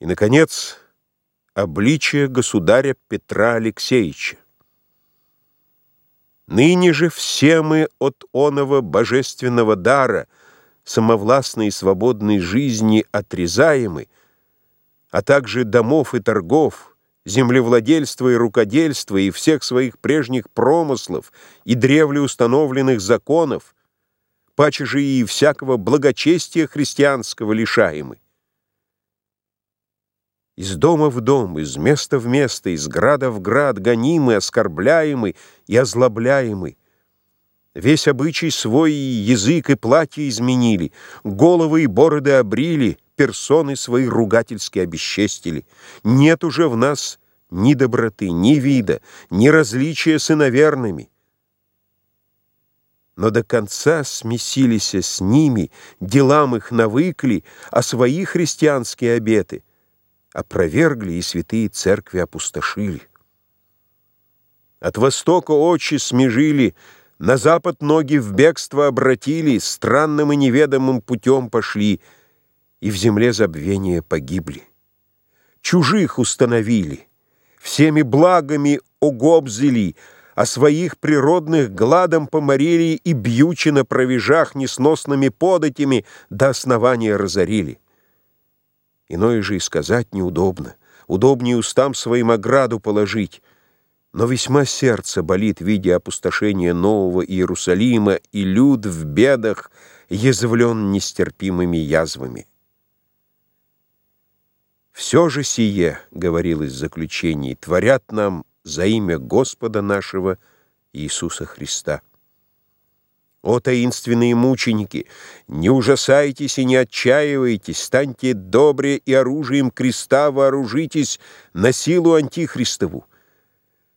И, наконец, обличие государя Петра Алексеевича. Ныне же все мы от оного божественного дара, самовластной и свободной жизни отрезаемы, а также домов и торгов, землевладельства и рукодельства и всех своих прежних промыслов и древле установленных законов, паче же и всякого благочестия христианского лишаемы. Из дома в дом, из места в место, из града в град, гонимый, оскорбляемый и озлобляемый. Весь обычай свой и язык и платье изменили, головы и бороды обрили, персоны свои ругательски обесчестили. Нет уже в нас ни доброты, ни вида, ни различия с иноверными. Но до конца смесились с ними, делам их навыкли, а свои христианские обеты — опровергли и святые церкви опустошили. От востока очи смежили, на запад ноги в бегство обратили, странным и неведомым путем пошли, и в земле забвения погибли. Чужих установили, всеми благами угобзили, а своих природных гладом поморили и бьючи на провежах несносными податями до основания разорили. Иное же и сказать неудобно. Удобнее устам своим ограду положить. Но весьма сердце болит, видя опустошение нового Иерусалима, и люд в бедах язвлен нестерпимыми язвами. «Все же сие, — говорилось в заключении, — творят нам за имя Господа нашего Иисуса Христа». О, таинственные мученики, не ужасайтесь и не отчаивайтесь, станьте добре и оружием креста вооружитесь на силу антихристову.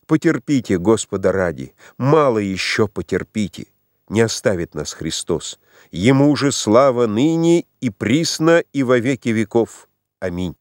Потерпите, Господа ради, мало еще потерпите, не оставит нас Христос. Ему же слава ныне и присно и во веки веков. Аминь.